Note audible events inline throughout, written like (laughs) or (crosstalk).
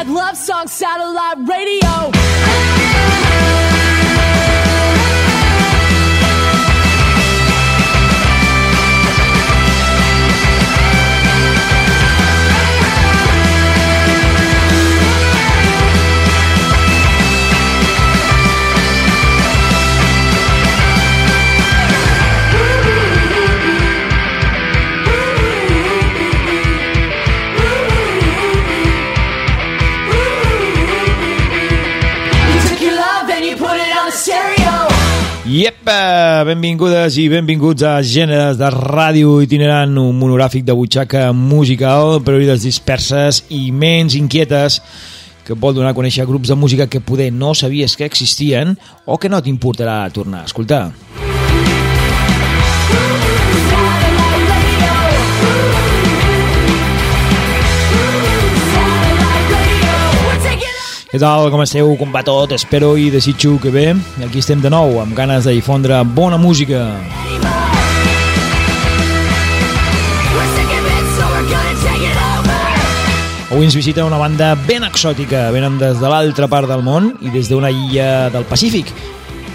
Mad Love Song Satellite Radio. Iep, benvingudes i benvinguts a Gèneres de Ràdio Itinerant, un monogràfic de butxaca musical oïdes disperses i menys inquietes que vol donar a conèixer grups de música que poder no sabies que existien o que no t'importarà tornar a escoltar. Què tal, com esteu, com va tot? Espero i desitjo que bé. Aquí estem de nou, amb ganes de difondre bona música. Avui ens visita una banda ben exòtica, venen des de l'altra part del món i des d'una illa del Pacífic.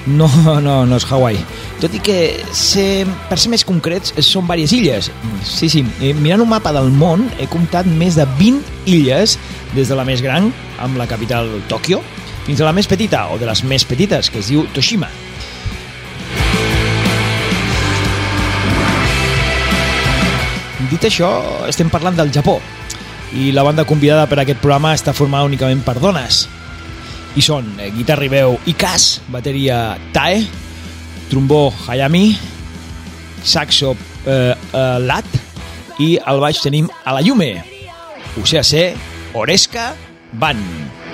No, no, no és Hawaii. Tot i que, ser, per ser més concrets, són diverses illes. Sí, sí, eh, mirant un mapa del món he comptat més de 20 illes, des de la més gran, amb la capital Tòquio, fins a la més petita, o de les més petites, que es diu Toshima. Dit això, estem parlant del Japó, i la banda convidada per a aquest programa està formada únicament per dones. I són eh, guitarra i veu Ikas, bateria Tae, trombó Hayami, saxo eh, eh, Lat i al baix tenim a la Yume, o sigui, ser Oresca Van.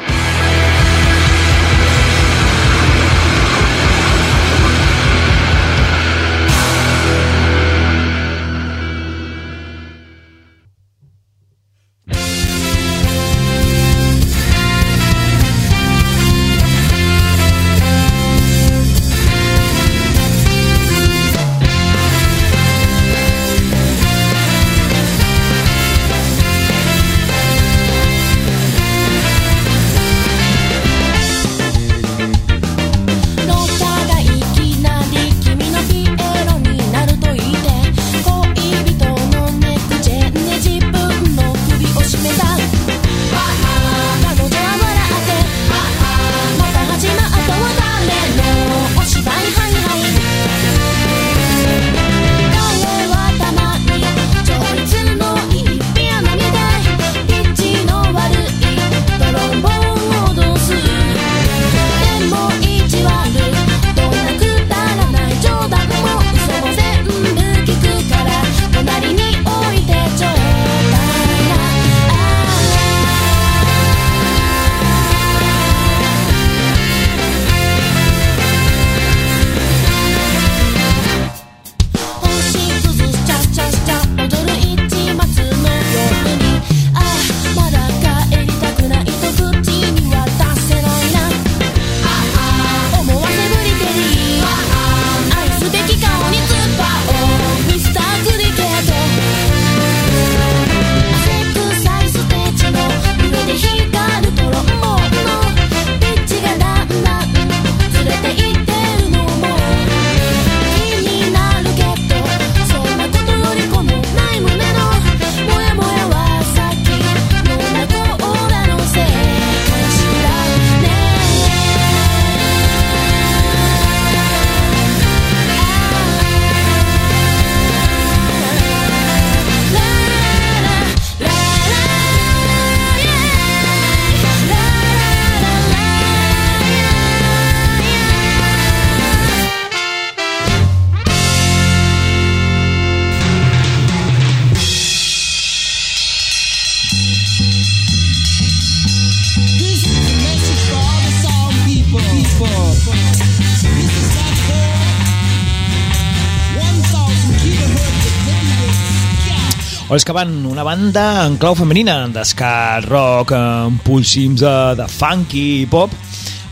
O és que van una banda en clau femenina, d'escat, rock, amb pulsims de, de funky i pop,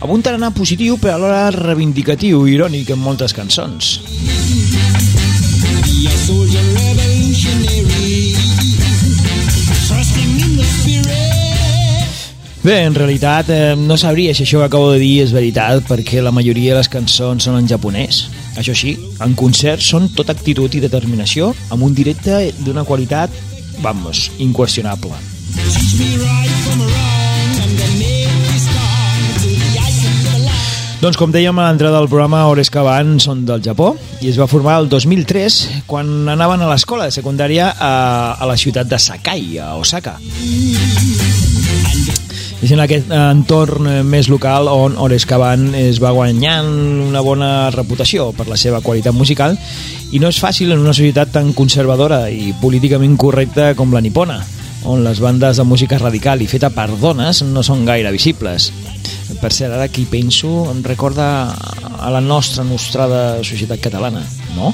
amb un tarannà positiu però alhora reivindicatiu i irònic en moltes cançons. Bé, en realitat eh, no sabria si això que acabo de dir és veritat perquè la majoria de les cançons són en japonès. Això sí, en concerts són tot actitud i determinació amb un directe d'una qualitat, vamos, inqüestionable. Doncs com dèiem a l'entrada del programa, Ores Caban són del Japó i es va formar el 2003 quan anaven a l'escola de secundària a, a la ciutat de Sakai, a Osaka. És en aquest entorn més local on Ores Caban es va guanyant una bona reputació per la seva qualitat musical i no és fàcil en una societat tan conservadora i políticament correcta com la nipona on les bandes de música radical i feta per dones no són gaire visibles. Per cert, ara que hi penso, em recorda a la nostra nostrada societat catalana, no?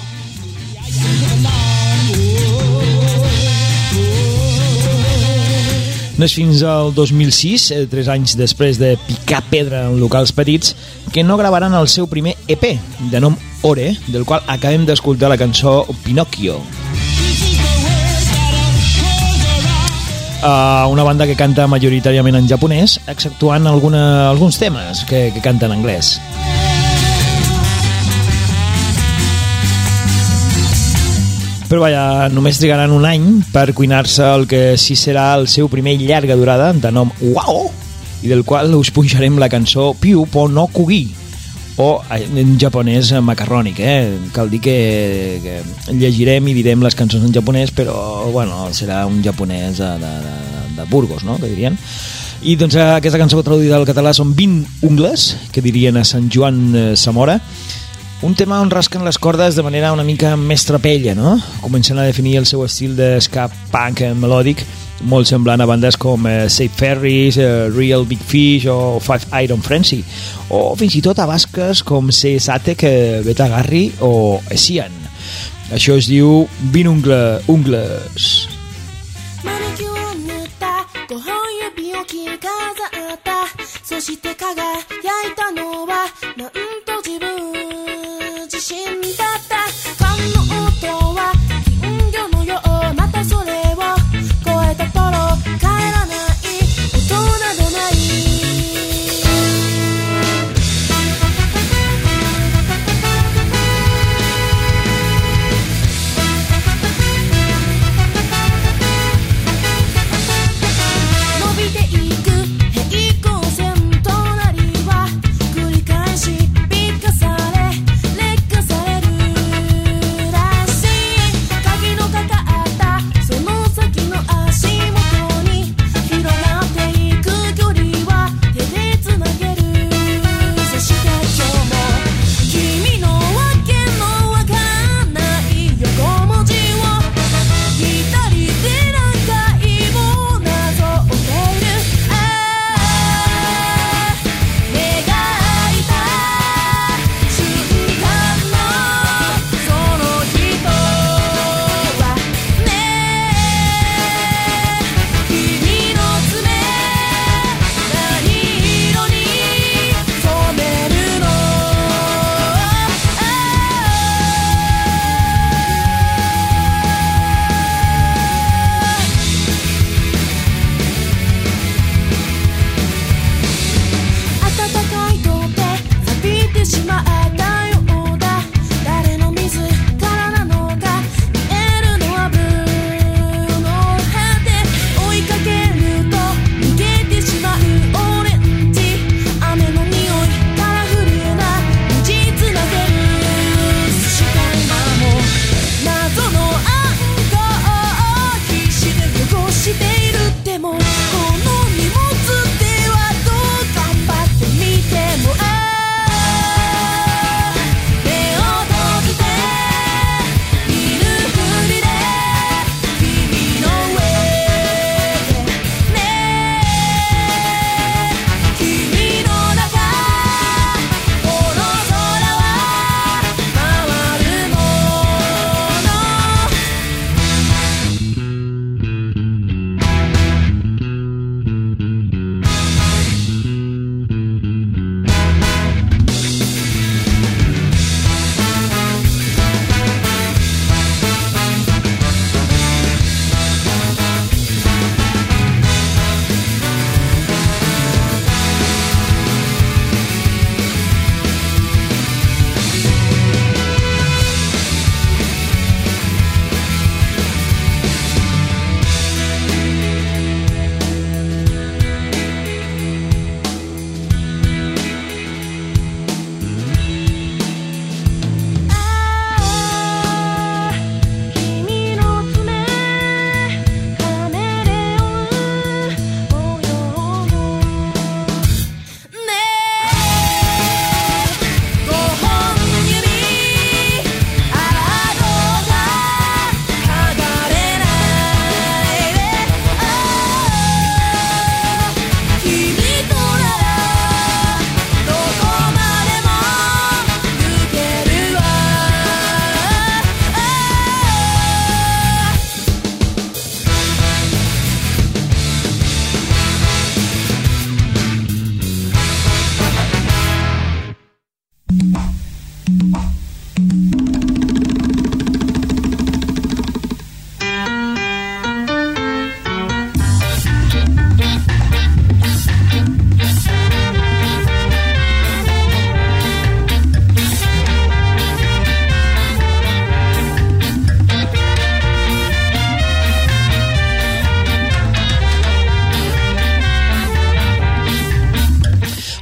No és fins al 2006, eh, tres anys després de picar pedra en locals petits, que no gravaran el seu primer EP, de nom Ore, del qual acabem d'escoltar la cançó Pinocchio. Una banda que canta majoritàriament en japonès, exceptuant alguna, alguns temes que, que canten en anglès. Però vaja, només trigaran un any per cuinar-se el que sí serà el seu primer llarga durada, de nom Wow, i del qual us punxarem la cançó Piu Po no Kugi, o en japonès macarrònic, eh? Cal dir que, que llegirem i direm les cançons en japonès, però bueno, serà un japonès de, de, de Burgos, no?, que dirien. I doncs aquesta cançó traduïda al català són 20 ungles, que dirien a Sant Joan eh, Zamora, un tema on rasquen les cordes de manera una mica més trapella, no? Començant a definir el seu estil de ska punk melòdic, molt semblant a bandes com uh, Safe Ferries, uh, Real Big Fish o Five Iron Frenzy, o fins i tot a basques com C. Satek, uh, Beta o Esian. Això es diu 20 ungle, ungles.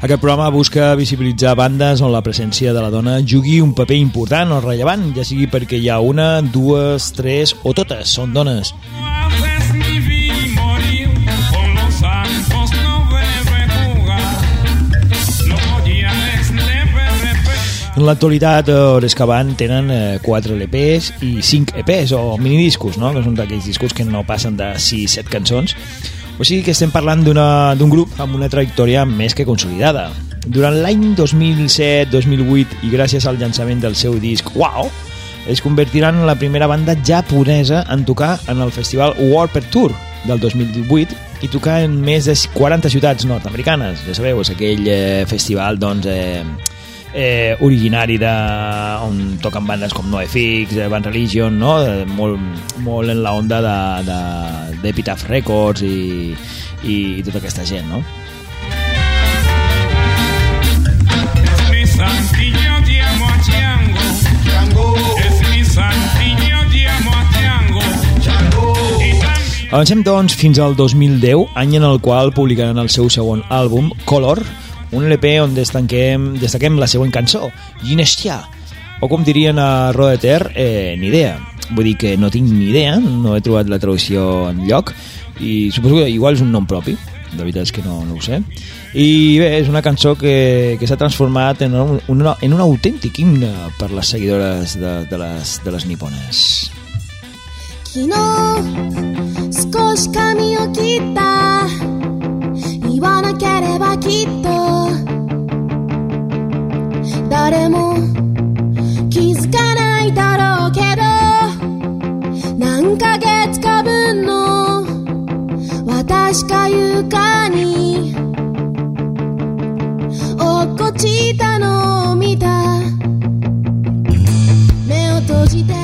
Aquest programa busca visibilitzar bandes on la presència de la dona jugui un paper important o rellevant, ja sigui perquè hi ha una, dues, tres o totes són dones. En l'actualitat, Orescaban tenen eh, 4 LPs i 5 EPs, o minidiscos, no? que són d'aquells discos que no passen de 6-7 cançons. O sigui que estem parlant d'un grup amb una trajectòria més que consolidada. Durant l'any 2007-2008 i gràcies al llançament del seu disc Wow, es convertiran en la primera banda japonesa en tocar en el festival Warped Tour del 2018 i tocar en més de 40 ciutats nord-americanes. Ja sabeu, és aquell eh, festival doncs, eh, eh, originari de, on toquen bandes com NoFX, eh, Band Religion, no? Eh, molt, molt en la onda de- de- d'Epitaph Records i, i tota aquesta gent, no? Avancem, doncs, fins al 2010, any en el qual publicaran el seu segon àlbum, Color, un LP on destaquem, destaquem la següent cançó, Ginestia, o com dirien a Roda Ter, eh, ni idea. Vull dir que no tinc ni idea, no he trobat la traducció en lloc, i suposo que igual és un nom propi, de veritat és que no, no ho sé. I bé, és una cançó que, que s'ha transformat en un, una, en un autèntic himne per les seguidores de, de, les, de les nipones. 昨日少し髪を切った言 わなければきっと。誰も気づかないだろうけど。何ヶ月か分の。私か床に。落っこちたのを見た。目を閉じて。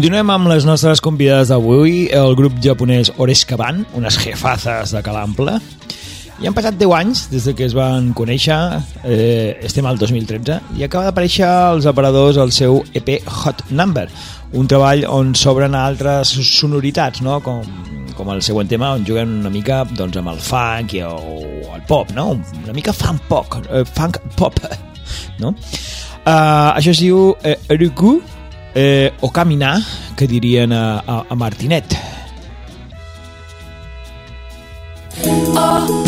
Continuem amb les nostres convidades d'avui, el grup japonès Oreshkaban, unes jefazes de Calample. I han passat 10 anys des de que es van conèixer, eh, estem al 2013, i acaba d'aparèixer als aparadors el seu EP Hot Number, un treball on s'obren altres sonoritats, no? com, com el següent tema, on juguen una mica doncs, amb el funk i el, el pop, no? una mica funk pop. Eh, funk pop (laughs) no? Uh, això es diu eh, Ruku, eh, o caminar, que dirien a, a, a Martinet. Oh.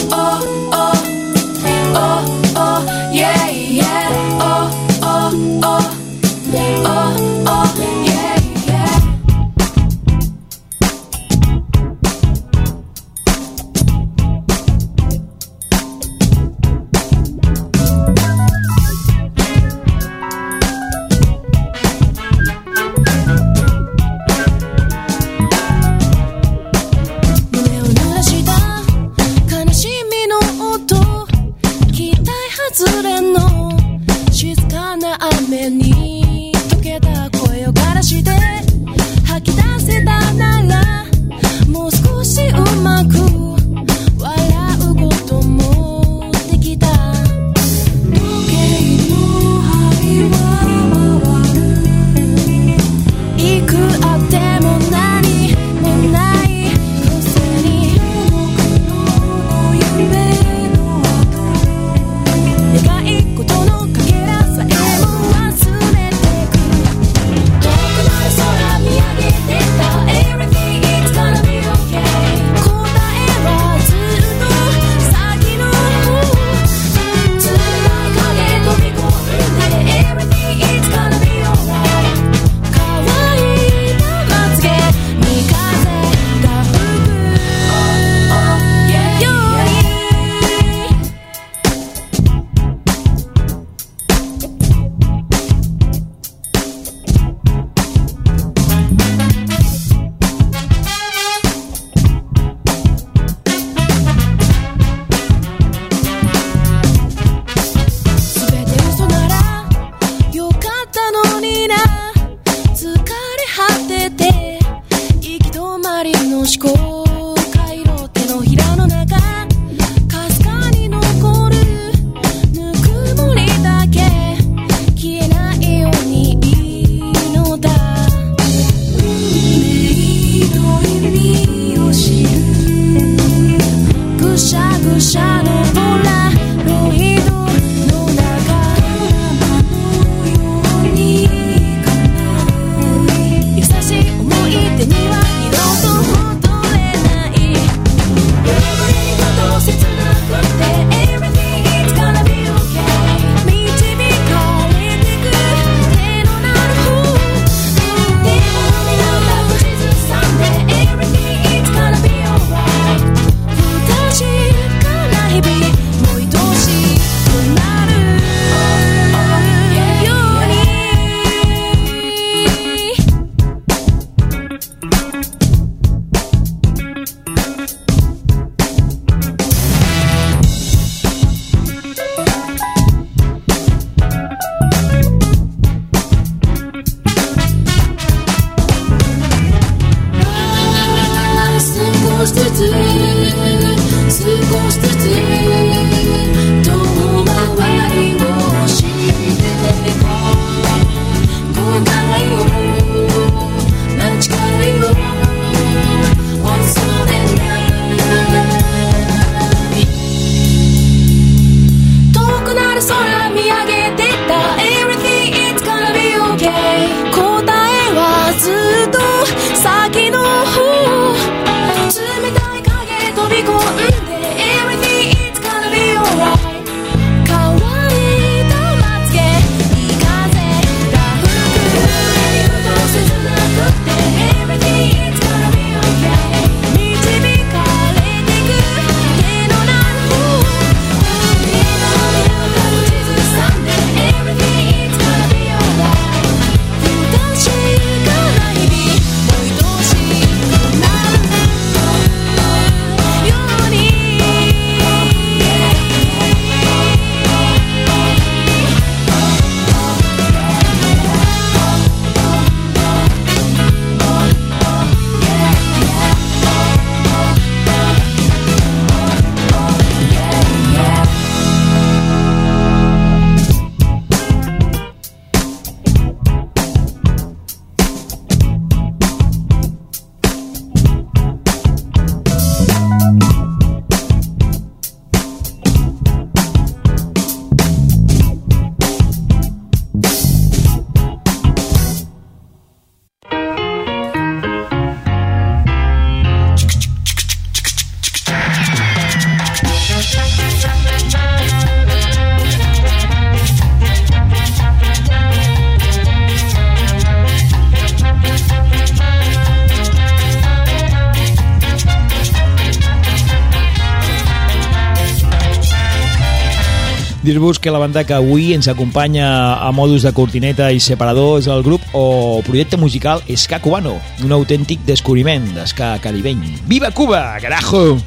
Dir-vos que la banda que avui ens acompanya a modus de cortineta i separador és el grup o projecte musical Ska Cubano, un autèntic descobriment d'esca caribeny. Viva Cuba, carajo!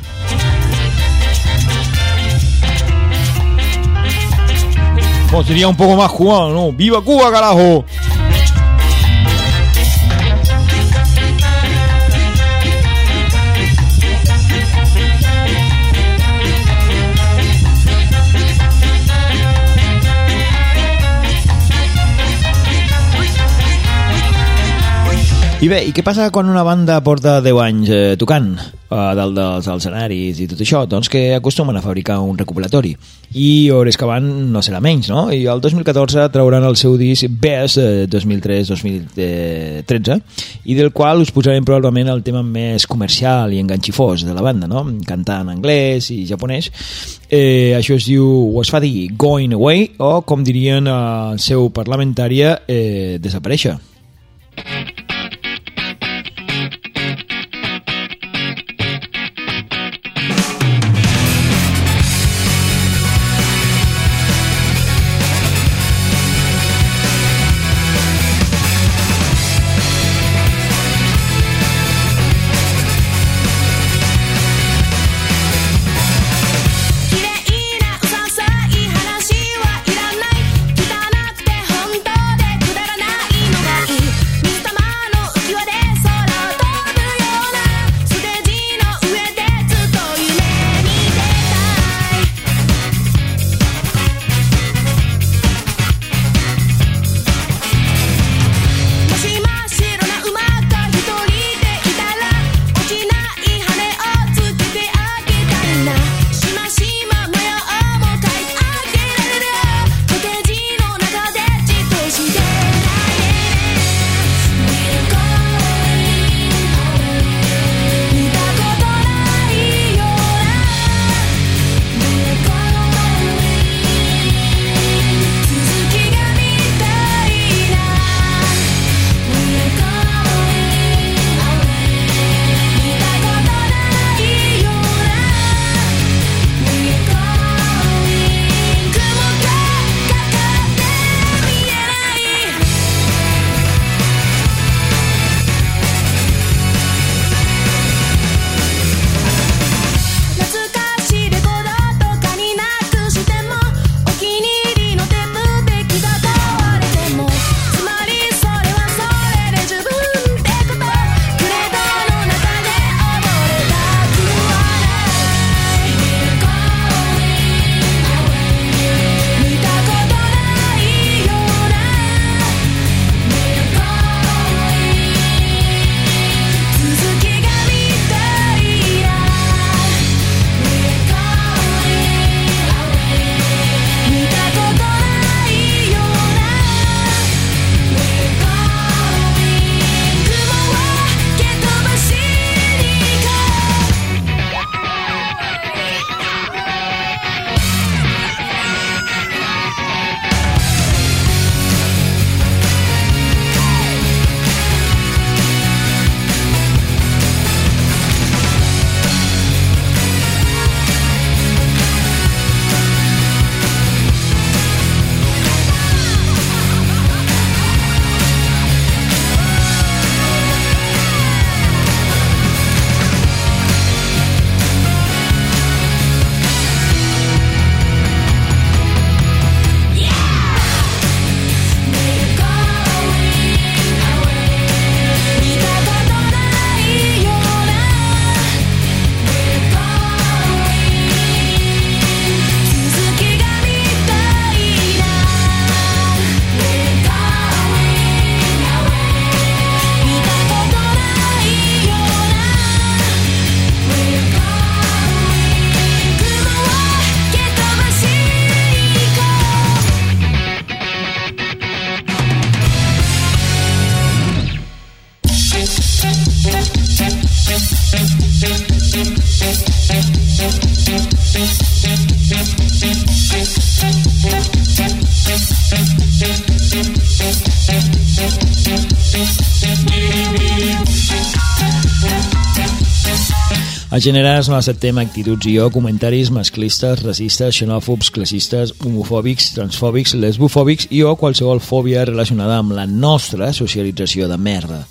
Oh, sería un poco más cubano, ¿no? ¡Viva Cuba, carajo! I bé, i què passa quan una banda porta 10 anys eh, tocant eh, dalt dels escenaris i tot això? Doncs que acostumen a fabricar un recopilatori. I hores van no serà menys, no? I el 2014 trauran el seu disc Best eh, 2003-2013 i del qual us posarem probablement el tema més comercial i enganxifós de la banda, no? Cantant en anglès i japonès. Eh, això es diu, o es fa dir Going Away o, com dirien eh, seu parlamentària, eh, desaparèixer.「Els gèneres no acceptem actituds i o comentaris masclistes, racistes, xenòfobs, classistes, homofòbics, transfòbics, lesbofòbics i o qualsevol fòbia relacionada amb la nostra socialització de merda.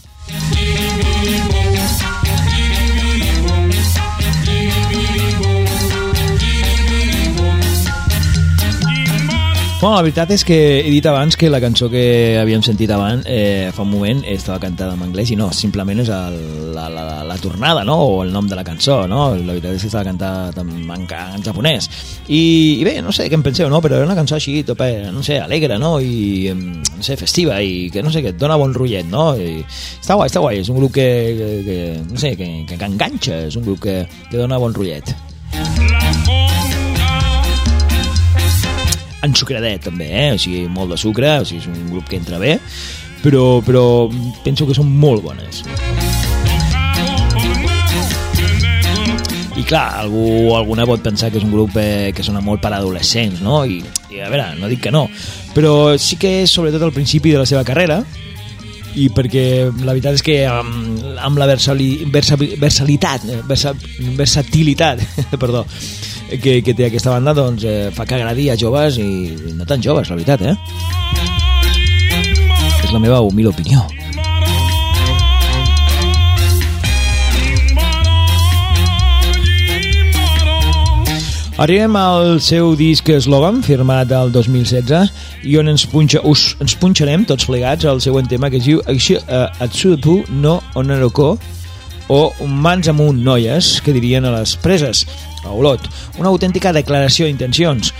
Bueno, la veritat és que he dit abans que la cançó que havíem sentit abans, eh, fa un moment, estava cantada en anglès i no, simplement és el, la, la, la tornada, no?, o el nom de la cançó, no? La veritat és que estava cantada en, en, en japonès. I, I bé, no sé què en penseu, no?, però era una cançó així, tope, no sé, alegre, no?, i, no sé, festiva, i que, no sé, que et dona bon rotllet, no? I està guai, està guai, és un grup que, que, que no sé, que, que, que enganxa, és un grup que, que dona bon rotllet. La ensucradet també, eh? o sigui, molt de sucre, o sigui, és un grup que entra bé, però, però penso que són molt bones. I clar, algú, alguna pot pensar que és un grup eh, que sona molt per adolescents, no? I, I a veure, no dic que no, però sí que és sobretot al principi de la seva carrera, i perquè la veritat és que amb, amb la versali, versa, versalitat, eh, versa, versatilitat (laughs) perdó, que, que té aquesta banda doncs, eh, fa que agradi a joves i no tan joves, la veritat, eh? És la meva humil opinió. Arribem al seu disc Slogan, firmat el 2016, i on ens, punxa, us, ens punxarem tots plegats al següent tema que es diu uh, Atsupu no Onaroko, o Mans amunt, noies, que dirien a les preses, a Olot. Una autèntica declaració d'intencions.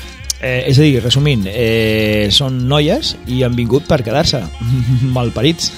Eh, és a dir, resumint, eh, són noies i han vingut per quedar-se, (laughs) malparits.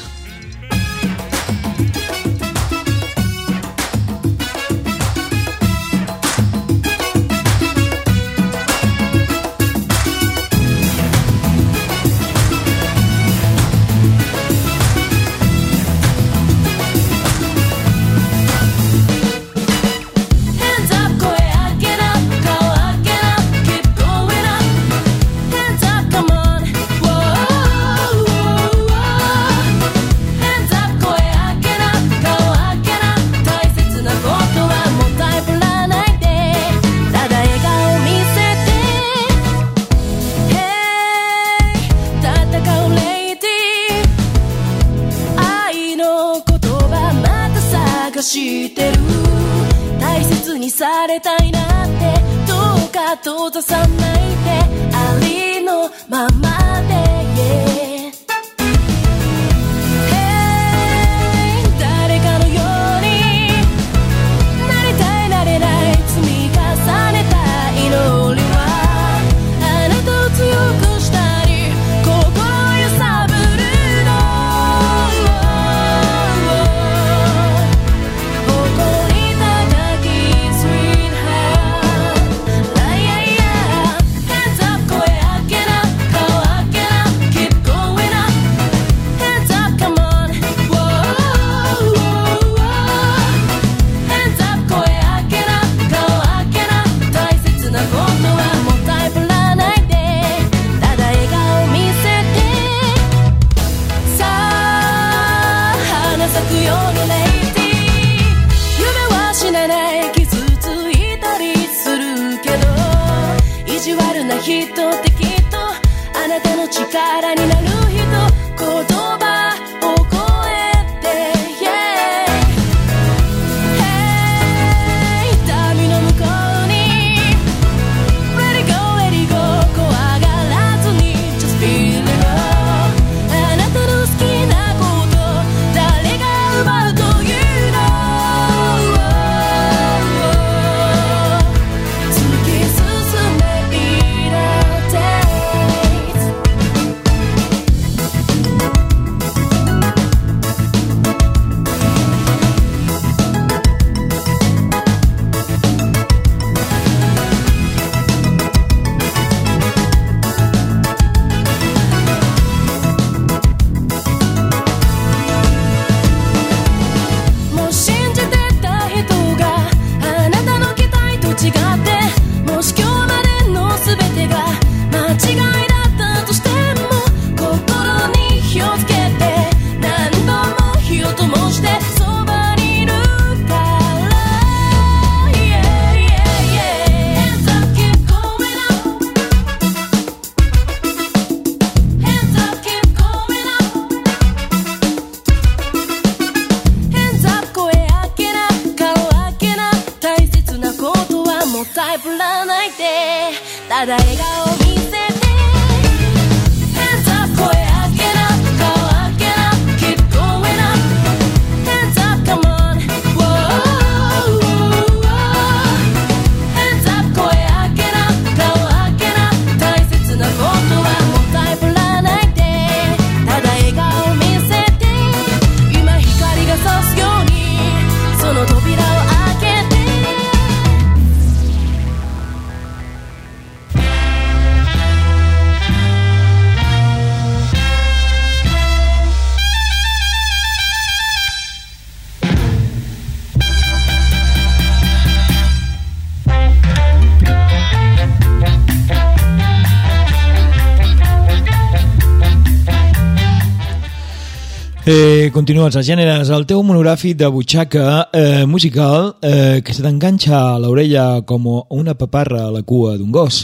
Continues a gèneres, el teu monogràfic de butxaca eh, musical eh, que se t'enganxa a l'orella com una paparra a la cua d'un gos.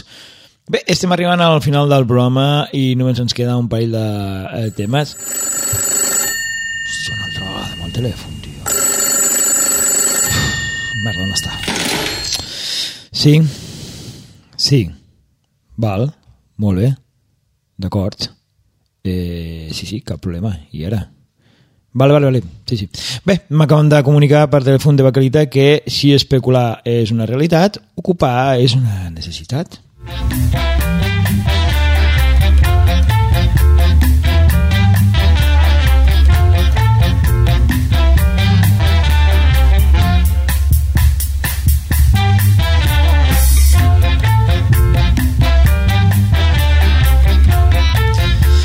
Bé, estem arribant al final del programa i només ens queda un parell de eh, temes. Una altra vegada amb el telèfon, tio. Merda, on està? Sí, sí, val, molt bé, d'acord. Eh, sí, sí, cap problema. I ara? Vale, vale, vale. Sí, sí. Bé, m'acaben de comunicar per telèfon de Bacalita que si especular és una realitat, ocupar és una necessitat.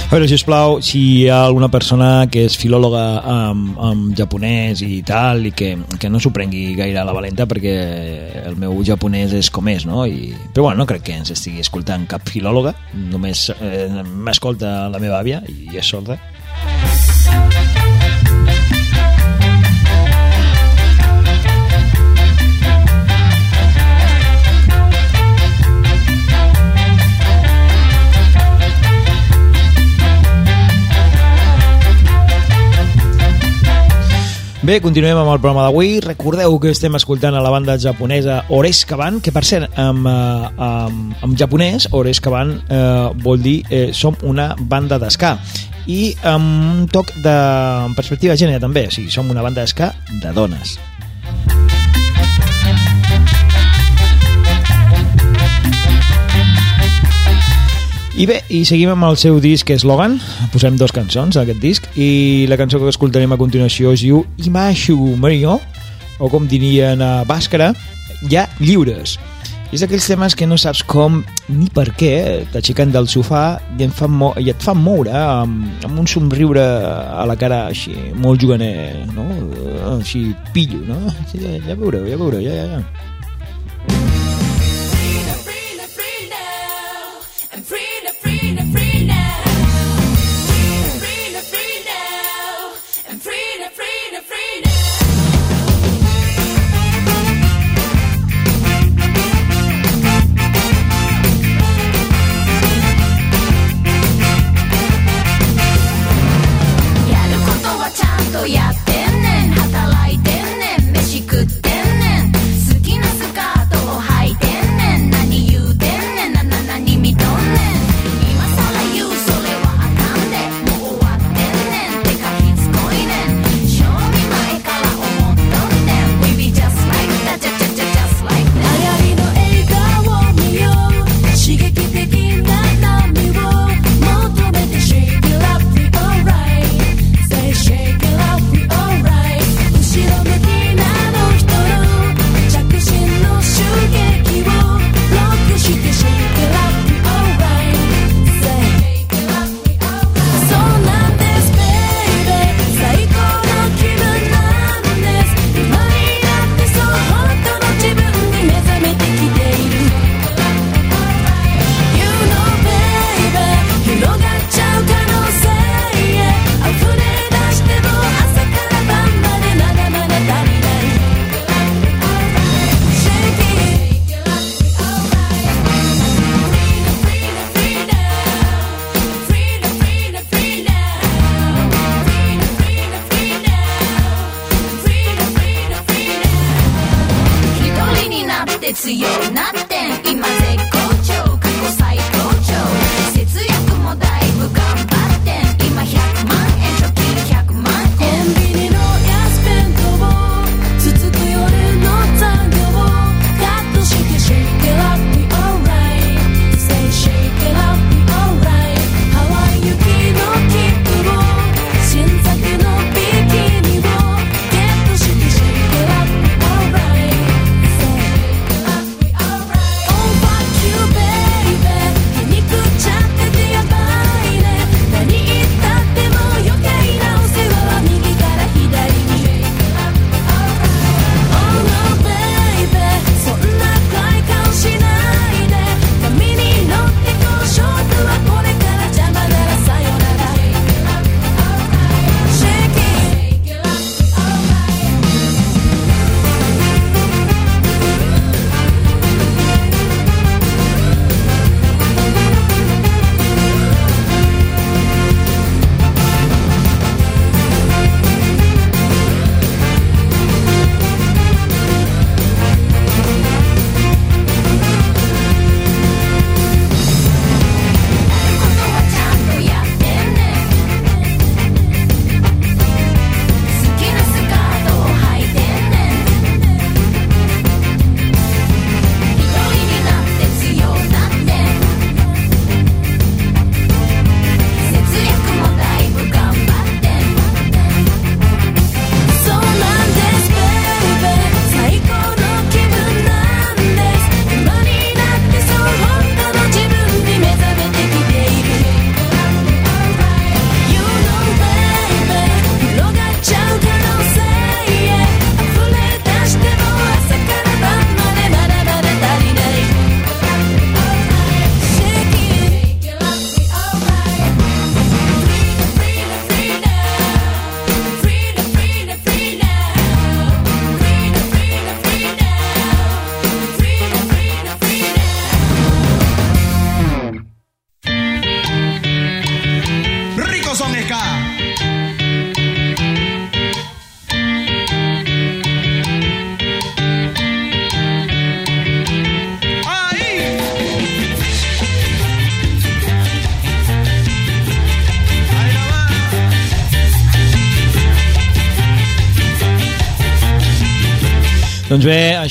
A veure, sisplau, si hi ha alguna persona que és filòloga amb, amb japonès i tal, i que, que no s'ho prengui gaire a la valenta perquè el meu japonès és com és, no? I, però bueno, no crec que ens estigui escoltant cap filòloga, només eh, m'escolta la meva àvia i és sorda. Bé, continuem amb el programa d'avui. Recordeu que estem escoltant a la banda japonesa Oreskaban, que per cert, en, en, en japonès, Oreskaban eh, vol dir eh, som una banda d'esca. I amb un toc de perspectiva gènere també, o sigui, som una banda d'esca de dones. I bé, i seguim amb el seu disc Slogan. Posem dos cançons d'aquest disc i la cançó que escoltarem a continuació es diu Imashu Mario, o com dirien a Bàscara, ja lliures. És d'aquells temes que no saps com ni per què t'aixequen del sofà i, et fan i et fan moure amb, amb un somriure a la cara així, molt juganer, no? Així pillo, no? Ja, ja veureu, ja veureu, ja, ja, ja.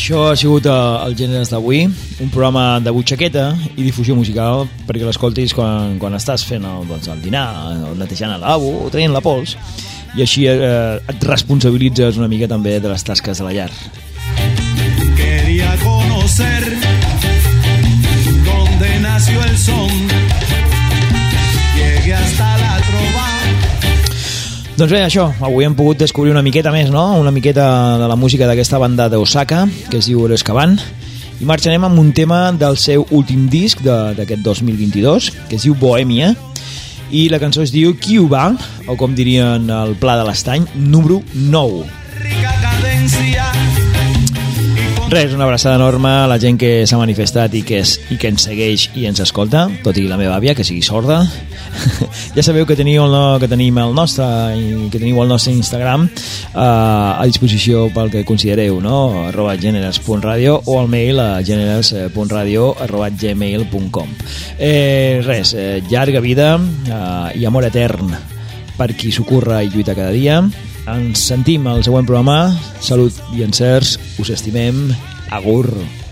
Això ha sigut eh, el gèneres d'avui, un programa de butxaqueta i difusió musical perquè l'escoltis quan, quan estàs fent el, doncs, el dinar, o netejant el lavabo o traient la pols i així eh, et responsabilitzes una mica també de les tasques de la llar. Quería conocer Doncs bé, això, avui hem pogut descobrir una miqueta més, no? Una miqueta de la música d'aquesta banda d'Osaka, que es diu Erescaban, i marxarem amb un tema del seu últim disc d'aquest 2022, que es diu Bohèmia, i la cançó es diu Cuba, o com dirien el Pla de l'Estany, número 9. Rica cadencia. Res, una abraçada enorme a la gent que s'ha manifestat i que, és, i que ens segueix i ens escolta, tot i la meva àvia, que sigui sorda. (laughs) ja sabeu que teniu el, que tenim el nostre que teniu el nostre Instagram eh, a disposició pel que considereu, no? arroba generes.radio o al mail a generes.radio arroba gmail.com eh, Res, eh, llarga vida eh, i amor etern per qui s'ocorre i lluita cada dia. Ens sentim al següent programa. Salut i encerts. Us estimem. Agur.「今